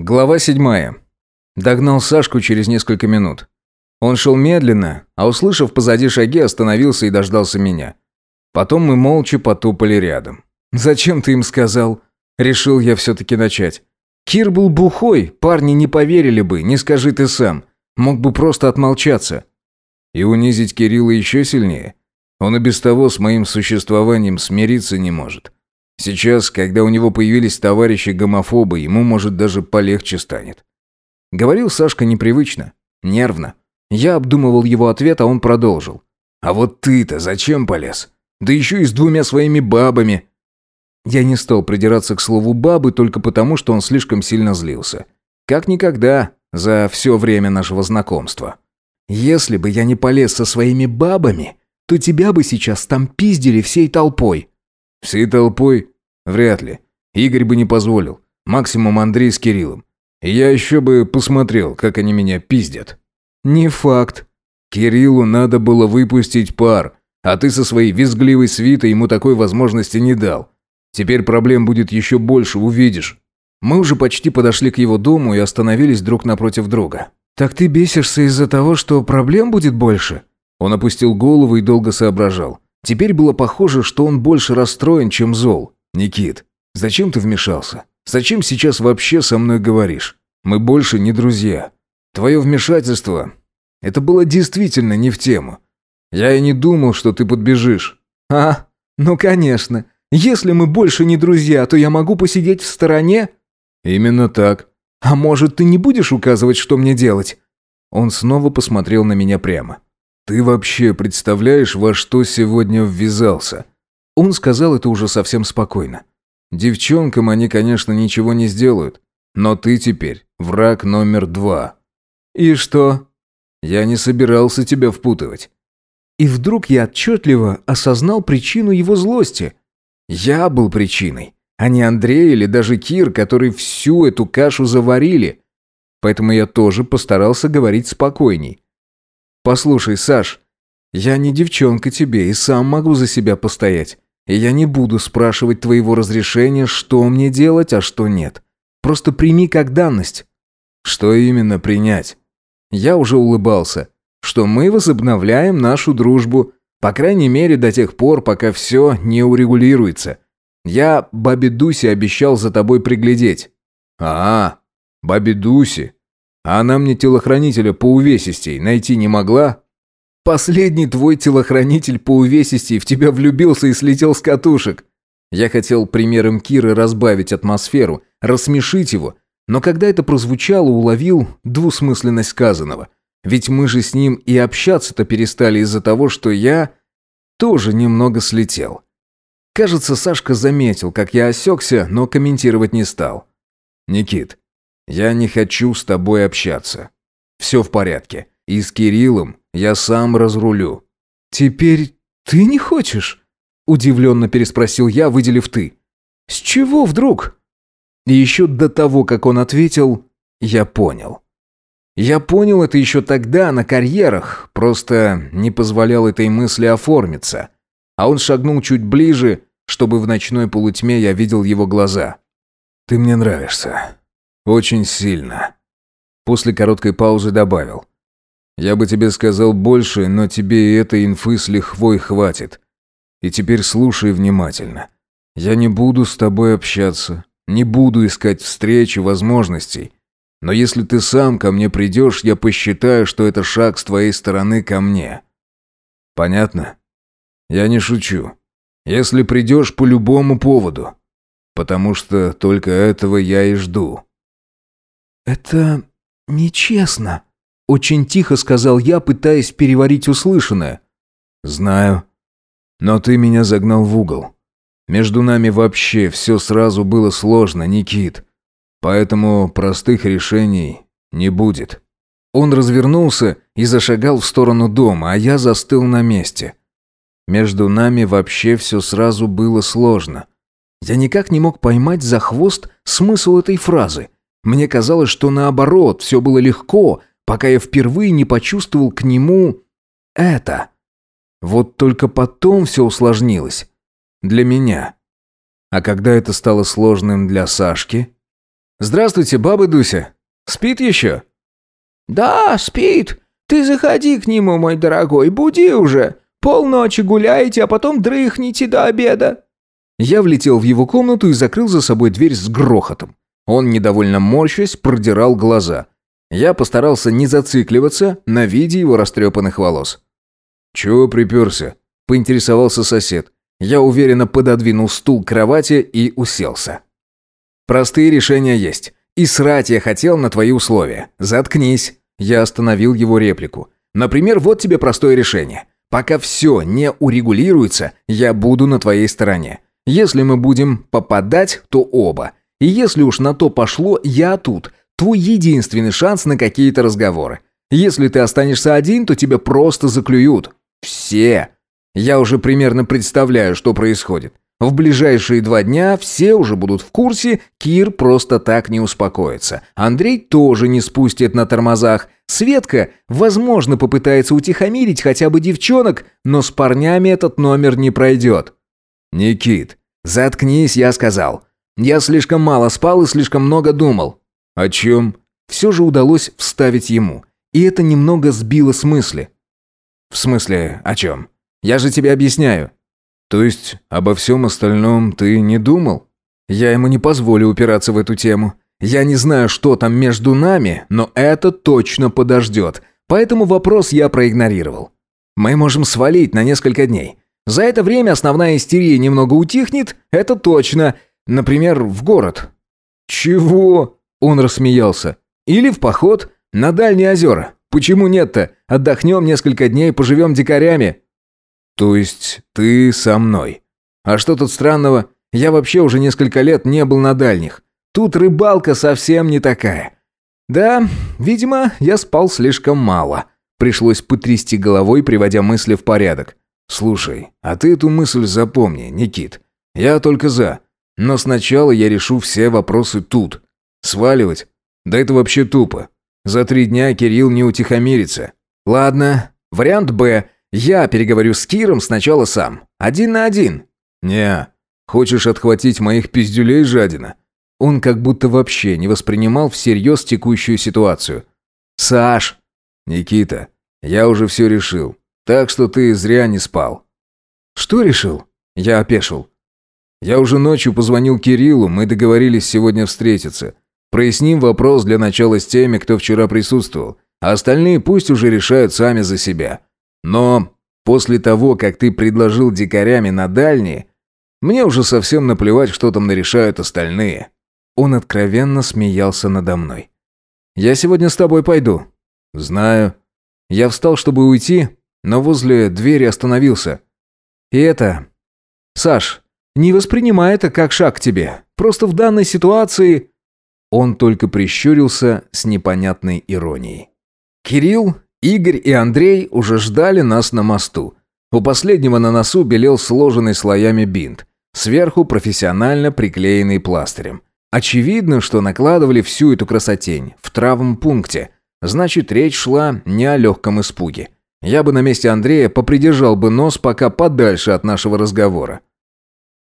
Глава седьмая. Догнал Сашку через несколько минут. Он шел медленно, а услышав позади шаги, остановился и дождался меня. Потом мы молча потопали рядом. «Зачем ты им сказал?» Решил я все-таки начать. Кир был бухой, парни не поверили бы, не скажи ты сам. Мог бы просто отмолчаться. И унизить Кирилла еще сильнее. Он и без того с моим существованием смириться не может. Сейчас, когда у него появились товарищи-гомофобы, ему, может, даже полегче станет. Говорил Сашка непривычно, нервно. Я обдумывал его ответ, а он продолжил. «А вот ты-то зачем полез? Да еще и с двумя своими бабами!» Я не стал придираться к слову «бабы» только потому, что он слишком сильно злился. Как никогда за все время нашего знакомства. «Если бы я не полез со своими бабами, то тебя бы сейчас там пиздили всей толпой», Всей толпой? Вряд ли. Игорь бы не позволил. Максимум Андрей с Кириллом. И я еще бы посмотрел, как они меня пиздят. Не факт. Кириллу надо было выпустить пар, а ты со своей визгливой свитой ему такой возможности не дал. Теперь проблем будет еще больше, увидишь. Мы уже почти подошли к его дому и остановились друг напротив друга. «Так ты бесишься из-за того, что проблем будет больше?» Он опустил голову и долго соображал. Теперь было похоже, что он больше расстроен, чем зол. «Никит, зачем ты вмешался? Зачем сейчас вообще со мной говоришь? Мы больше не друзья. Твое вмешательство... Это было действительно не в тему. Я и не думал, что ты подбежишь». «А, ну конечно. Если мы больше не друзья, то я могу посидеть в стороне?» «Именно так». «А может, ты не будешь указывать, что мне делать?» Он снова посмотрел на меня прямо. «Ты вообще представляешь, во что сегодня ввязался?» Он сказал это уже совсем спокойно. «Девчонкам они, конечно, ничего не сделают, но ты теперь враг номер два». «И что?» «Я не собирался тебя впутывать». И вдруг я отчетливо осознал причину его злости. Я был причиной, а не Андрей или даже Кир, который всю эту кашу заварили. Поэтому я тоже постарался говорить спокойней. «Послушай, Саш, я не девчонка тебе и сам могу за себя постоять. И я не буду спрашивать твоего разрешения, что мне делать, а что нет. Просто прими как данность». «Что именно принять?» Я уже улыбался. «Что мы возобновляем нашу дружбу, по крайней мере до тех пор, пока все не урегулируется. Я бабе Дусе обещал за тобой приглядеть». «А, бабе Дусе? А она мне телохранителя по увесистей найти не могла? Последний твой телохранитель по увесистей в тебя влюбился и слетел с катушек. Я хотел примером Киры разбавить атмосферу, рассмешить его, но когда это прозвучало, уловил двусмысленность сказанного. Ведь мы же с ним и общаться-то перестали из-за того, что я тоже немного слетел. Кажется, Сашка заметил, как я осекся, но комментировать не стал. «Никит, я не хочу с тобой общаться. Все в порядке. И с Кириллом я сам разрулю». «Теперь ты не хочешь?» Удивленно переспросил я, выделив «ты». «С чего вдруг?» И еще до того, как он ответил, я понял. Я понял это еще тогда, на карьерах, просто не позволял этой мысли оформиться. А он шагнул чуть ближе, чтобы в ночной полутьме я видел его глаза. «Ты мне нравишься. Очень сильно. После короткой паузы добавил. Я бы тебе сказал больше, но тебе и этой инфы с лихвой хватит. И теперь слушай внимательно. Я не буду с тобой общаться, не буду искать встречи, возможностей. Но если ты сам ко мне придешь, я посчитаю, что это шаг с твоей стороны ко мне. Понятно? Я не шучу. Если придешь по любому поводу. Потому что только этого я и жду. «Это нечестно», — очень тихо сказал я, пытаясь переварить услышанное. «Знаю. Но ты меня загнал в угол. Между нами вообще все сразу было сложно, Никит. Поэтому простых решений не будет». Он развернулся и зашагал в сторону дома, а я застыл на месте. Между нами вообще все сразу было сложно. Я никак не мог поймать за хвост смысл этой фразы — мне казалось, что наоборот, все было легко, пока я впервые не почувствовал к нему это. Вот только потом все усложнилось. Для меня. А когда это стало сложным для Сашки? «Здравствуйте, баба Дуся. Спит еще?» «Да, спит. Ты заходи к нему, мой дорогой, буди уже. Полночи гуляете, а потом дрыхните до обеда». Я влетел в его комнату и закрыл за собой дверь с грохотом. Он, недовольно морщась, продирал глаза. Я постарался не зацикливаться на виде его растрепанных волос. «Чего приперся?» – поинтересовался сосед. Я уверенно пододвинул стул к кровати и уселся. «Простые решения есть. И срать я хотел на твои условия. Заткнись!» Я остановил его реплику. «Например, вот тебе простое решение. Пока все не урегулируется, я буду на твоей стороне. Если мы будем попадать, то оба. И если уж на то пошло, я тут. Твой единственный шанс на какие-то разговоры. Если ты останешься один, то тебя просто заклюют. Все. Я уже примерно представляю, что происходит. В ближайшие два дня все уже будут в курсе, Кир просто так не успокоится. Андрей тоже не спустит на тормозах. Светка, возможно, попытается утихомирить хотя бы девчонок, но с парнями этот номер не пройдет. «Никит, заткнись, я сказал. Я слишком мало спал и слишком много думал». «О чем?» Все же удалось вставить ему. И это немного сбило с мысли. «В смысле, о чем? Я же тебе объясняю». «То есть обо всем остальном ты не думал?» «Я ему не позволю упираться в эту тему. Я не знаю, что там между нами, но это точно подождет. Поэтому вопрос я проигнорировал. Мы можем свалить на несколько дней. За это время основная истерия немного утихнет, это точно. Например, в город». «Чего?» – он рассмеялся. «Или в поход на дальние озера. Почему нет-то? Отдохнем несколько дней, поживем дикарями». «То есть ты со мной? А что тут странного? Я вообще уже несколько лет не был на дальних. Тут рыбалка совсем не такая. Да, видимо, я спал слишком мало. Пришлось потрясти головой, приводя мысли в порядок. Слушай, а ты эту мысль запомни, Никит. Я только за. Но сначала я решу все вопросы тут. Сваливать? Да это вообще тупо. За три дня Кирилл не утихомирится. Ладно, вариант «Б» Я переговорю с Киром сначала сам. Один на один. Не. Хочешь отхватить моих пиздюлей, жадина? Он как будто вообще не воспринимал всерьез текущую ситуацию. Саш. Никита, я уже все решил. Так что ты зря не спал. Что решил? Я опешил. Я уже ночью позвонил Кириллу, мы договорились сегодня встретиться. Проясним вопрос для начала с теми, кто вчера присутствовал. А остальные пусть уже решают сами за себя. Но после того, как ты предложил дикарями на дальние, мне уже совсем наплевать, что там нарешают остальные». Он откровенно смеялся надо мной. «Я сегодня с тобой пойду». «Знаю». Я встал, чтобы уйти, но возле двери остановился. «И это... Саш, не воспринимай это как шаг к тебе. Просто в данной ситуации...» Он только прищурился с непонятной иронией. Кирилл Игорь и Андрей уже ждали нас на мосту. У последнего на носу белел сложенный слоями бинт. Сверху профессионально приклеенный пластырем. Очевидно, что накладывали всю эту красотень в травмпункте. Значит, речь шла не о легком испуге. Я бы на месте Андрея попридержал бы нос пока подальше от нашего разговора.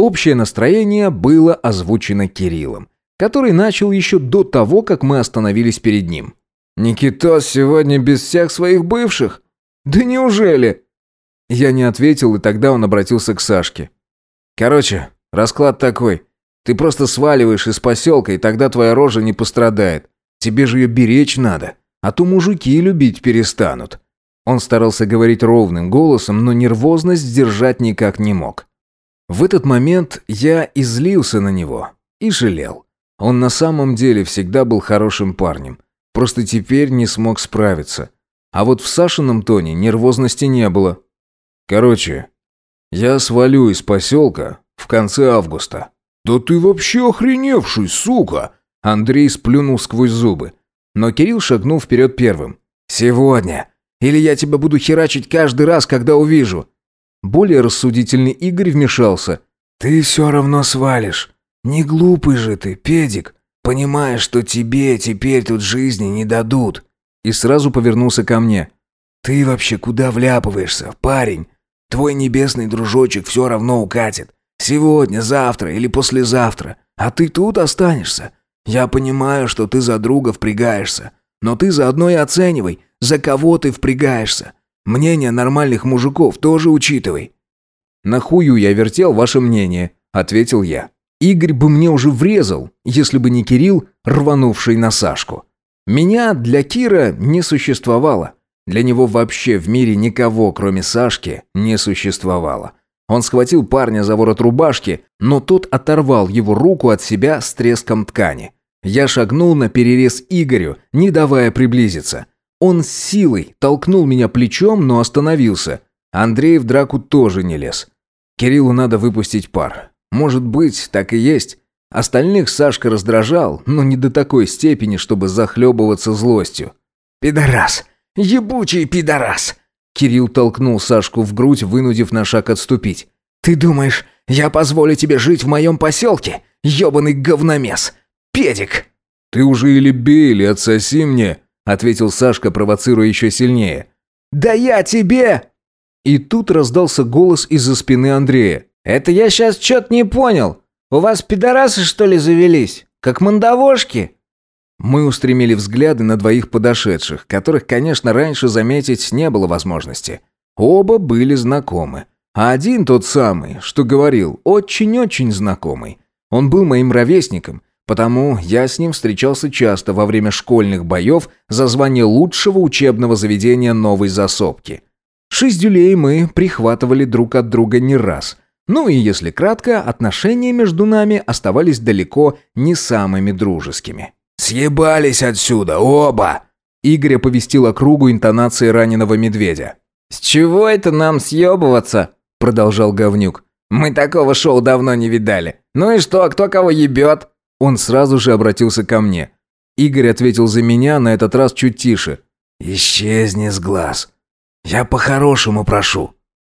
Общее настроение было озвучено Кириллом, который начал еще до того, как мы остановились перед ним. «Никитос сегодня без всех своих бывших? Да неужели?» Я не ответил, и тогда он обратился к Сашке. «Короче, расклад такой. Ты просто сваливаешь из поселка, и тогда твоя рожа не пострадает. Тебе же ее беречь надо, а то мужики любить перестанут». Он старался говорить ровным голосом, но нервозность сдержать никак не мог. В этот момент я излился на него и жалел. Он на самом деле всегда был хорошим парнем. Просто теперь не смог справиться. А вот в Сашином тоне нервозности не было. Короче, я свалю из поселка в конце августа. «Да ты вообще охреневший, сука!» Андрей сплюнул сквозь зубы. Но Кирилл шагнул вперед первым. «Сегодня. Или я тебя буду херачить каждый раз, когда увижу». Более рассудительный Игорь вмешался. «Ты все равно свалишь. Не глупый же ты, педик понимая, что тебе теперь тут жизни не дадут». И сразу повернулся ко мне. «Ты вообще куда вляпываешься, парень? Твой небесный дружочек все равно укатит. Сегодня, завтра или послезавтра. А ты тут останешься. Я понимаю, что ты за друга впрягаешься, но ты заодно и оценивай, за кого ты впрягаешься. Мнение нормальных мужиков тоже учитывай». «На хую я вертел ваше мнение», — ответил я. Игорь бы мне уже врезал, если бы не Кирилл, рванувший на Сашку. Меня для Кира не существовало. Для него вообще в мире никого, кроме Сашки, не существовало. Он схватил парня за ворот рубашки, но тот оторвал его руку от себя с треском ткани. Я шагнул на перерез Игорю, не давая приблизиться. Он силой толкнул меня плечом, но остановился. Андрей в драку тоже не лез. Кириллу надо выпустить пар. Может быть, так и есть. Остальных Сашка раздражал, но не до такой степени, чтобы захлебываться злостью. «Пидорас! Ебучий пидорас!» Кирилл толкнул Сашку в грудь, вынудив на шаг отступить. «Ты думаешь, я позволю тебе жить в моем поселке? Ебаный говномес! Педик!» «Ты уже или бей, или отсоси мне!» Ответил Сашка, провоцируя еще сильнее. «Да я тебе!» И тут раздался голос из-за спины Андрея. «Это я сейчас что-то не понял. У вас пидорасы, что ли, завелись? Как мандавошки?» Мы устремили взгляды на двоих подошедших, которых, конечно, раньше заметить не было возможности. Оба были знакомы. А один тот самый, что говорил, очень-очень знакомый. Он был моим ровесником, Потому я с ним встречался часто во время школьных боев за звание лучшего учебного заведения новой засопки. Шесть дюлей мы прихватывали друг от друга не раз. Ну и если кратко, отношения между нами оставались далеко не самыми дружескими. «Съебались отсюда, оба!» Игорь оповестил округу интонации раненого медведя. «С чего это нам съебываться?» Продолжал говнюк. «Мы такого шоу давно не видали. Ну и что, кто кого ебет?» Он сразу же обратился ко мне. Игорь ответил за меня, на этот раз чуть тише. «Исчезни с глаз. Я по-хорошему прошу».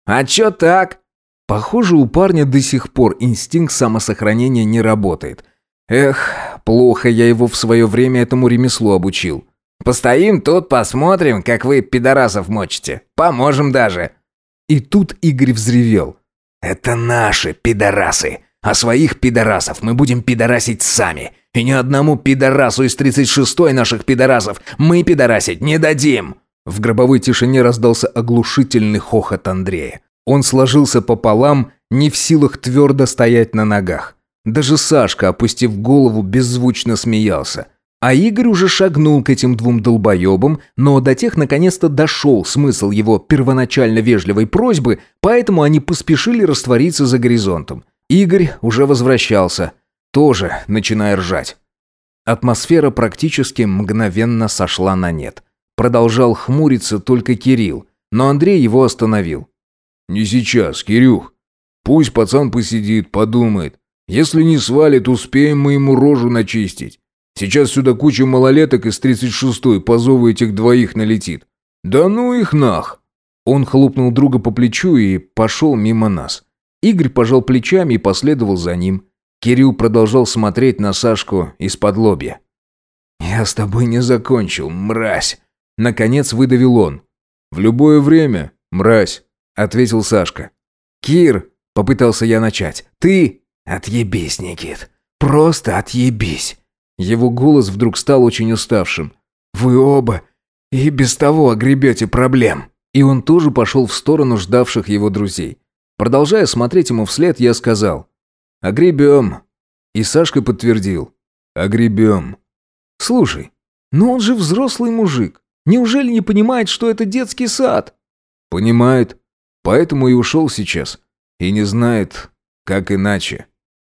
«А чё так?» Похоже, у парня до сих пор инстинкт самосохранения не работает. Эх, плохо я его в свое время этому ремеслу обучил. «Постоим тут, посмотрим, как вы пидорасов мочите. Поможем даже». И тут Игорь взревел. «Это наши пидорасы. А своих пидорасов мы будем пидорасить сами. И ни одному пидорасу из 36-й наших пидорасов мы пидорасить не дадим!» В гробовой тишине раздался оглушительный хохот Андрея. Он сложился пополам, не в силах твердо стоять на ногах. Даже Сашка, опустив голову, беззвучно смеялся. А Игорь уже шагнул к этим двум долбоебам, но до тех наконец-то дошел смысл его первоначально вежливой просьбы, поэтому они поспешили раствориться за горизонтом. Игорь уже возвращался, тоже начиная ржать. Атмосфера практически мгновенно сошла на нет. Продолжал хмуриться только Кирилл, но Андрей его остановил. «Не сейчас, Кирюх. Пусть пацан посидит, подумает. Если не свалит, успеем мы ему рожу начистить. Сейчас сюда куча малолеток из 36-й по зову этих двоих налетит. Да ну их нах!» Он хлопнул друга по плечу и пошел мимо нас. Игорь пожал плечами и последовал за ним. Кирилл продолжал смотреть на Сашку из-под лобья. «Я с тобой не закончил, мразь!» Наконец выдавил он. «В любое время, мразь!» Ответил Сашка. «Кир!» — попытался я начать. «Ты...» «Отъебись, Никит! Просто отъебись!» Его голос вдруг стал очень уставшим. «Вы оба и без того огребете проблем!» И он тоже пошел в сторону ждавших его друзей. Продолжая смотреть ему вслед, я сказал «Огребем». И Сашка подтвердил «Огребем». «Слушай, но он же взрослый мужик. Неужели не понимает, что это детский сад?» «Понимает. Поэтому и ушел сейчас. И не знает, как иначе».